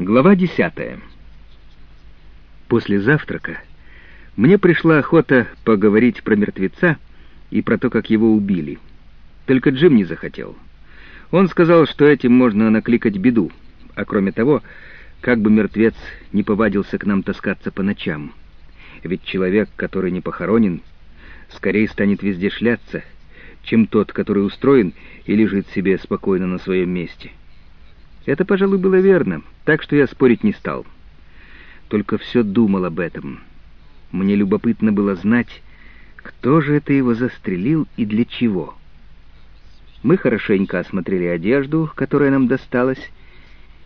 Глава десятая. После завтрака мне пришла охота поговорить про мертвеца и про то, как его убили. Только Джим не захотел. Он сказал, что этим можно накликать беду, а кроме того, как бы мертвец не повадился к нам таскаться по ночам. Ведь человек, который не похоронен, скорее станет везде шляться, чем тот, который устроен и лежит себе спокойно на своем месте. Это, пожалуй, было верно, так что я спорить не стал. Только все думал об этом. Мне любопытно было знать, кто же это его застрелил и для чего. Мы хорошенько осмотрели одежду, которая нам досталась,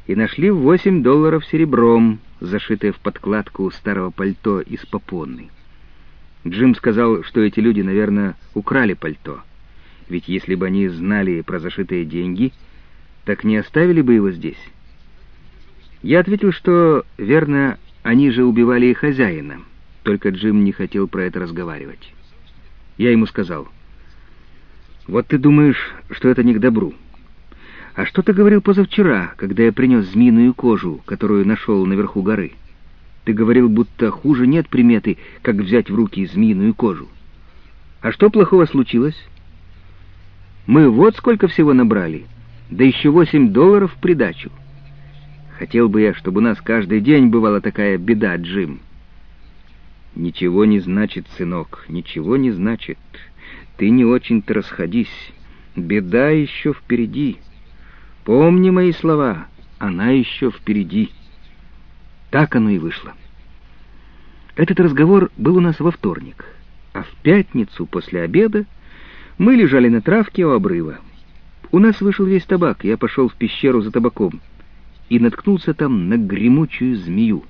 и нашли восемь долларов серебром, зашитое в подкладку старого пальто из попонны. Джим сказал, что эти люди, наверное, украли пальто. Ведь если бы они знали про зашитые деньги — так не оставили бы его здесь? Я ответил, что, верно, они же убивали и хозяина, только Джим не хотел про это разговаривать. Я ему сказал, «Вот ты думаешь, что это не к добру. А что ты говорил позавчера, когда я принес змеиную кожу, которую нашел наверху горы? Ты говорил, будто хуже нет приметы, как взять в руки змеиную кожу. А что плохого случилось? Мы вот сколько всего набрали» да еще восемь долларов в придачу. Хотел бы я, чтобы у нас каждый день бывала такая беда, Джим. Ничего не значит, сынок, ничего не значит. Ты не очень-то расходись. Беда еще впереди. Помни мои слова, она еще впереди. Так оно и вышло. Этот разговор был у нас во вторник, а в пятницу после обеда мы лежали на травке у обрыва. У нас вышел весь табак, я пошел в пещеру за табаком и наткнулся там на гремучую змею.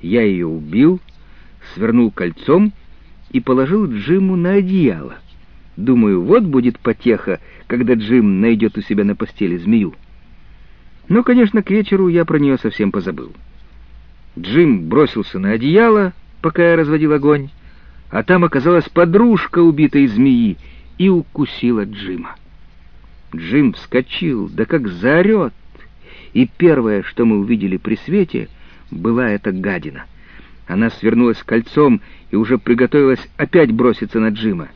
Я ее убил, свернул кольцом и положил Джиму на одеяло. Думаю, вот будет потеха, когда Джим найдет у себя на постели змею. Но, конечно, к вечеру я про нее совсем позабыл. Джим бросился на одеяло, пока я разводил огонь, а там оказалась подружка убитой змеи и укусила Джима. Джим вскочил, да как заорет. И первое, что мы увидели при свете, была эта гадина. Она свернулась кольцом и уже приготовилась опять броситься на Джима.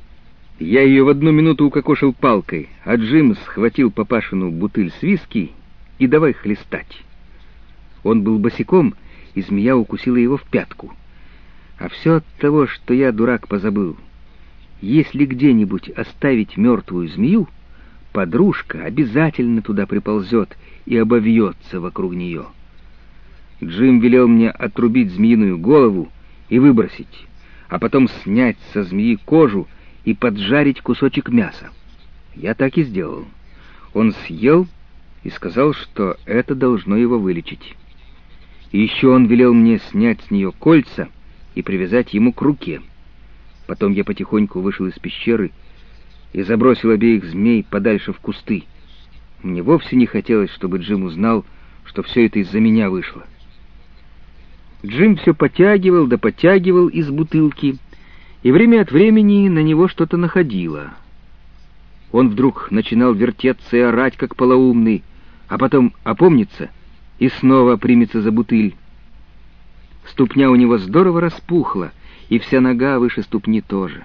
Я ее в одну минуту укокошил палкой, а Джим схватил папашину бутыль с виски и давай хлестать. Он был босиком, и змея укусила его в пятку. А все от того, что я, дурак, позабыл. Если где-нибудь оставить мертвую змею, подружка обязательно туда приползет и обовьется вокруг нее. Джим велел мне отрубить змеиную голову и выбросить, а потом снять со змеи кожу и поджарить кусочек мяса. Я так и сделал. Он съел и сказал, что это должно его вылечить. И еще он велел мне снять с нее кольца и привязать ему к руке. Потом я потихоньку вышел из пещеры и забросил обеих змей подальше в кусты. Мне вовсе не хотелось, чтобы Джим узнал, что все это из-за меня вышло. Джим все потягивал да потягивал из бутылки, и время от времени на него что-то находило. Он вдруг начинал вертеться и орать, как полоумный, а потом опомнится и снова примется за бутыль. Ступня у него здорово распухла, и вся нога выше ступни тоже.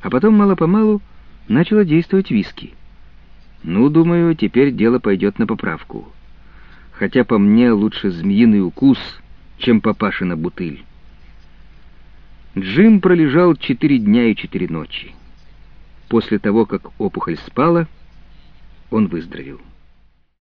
А потом мало-помалу начало действовать виски. Ну, думаю, теперь дело пойдет на поправку. Хотя по мне лучше змеиный укус, чем папашина бутыль. Джим пролежал четыре дня и четыре ночи. После того, как опухоль спала, он выздоровел.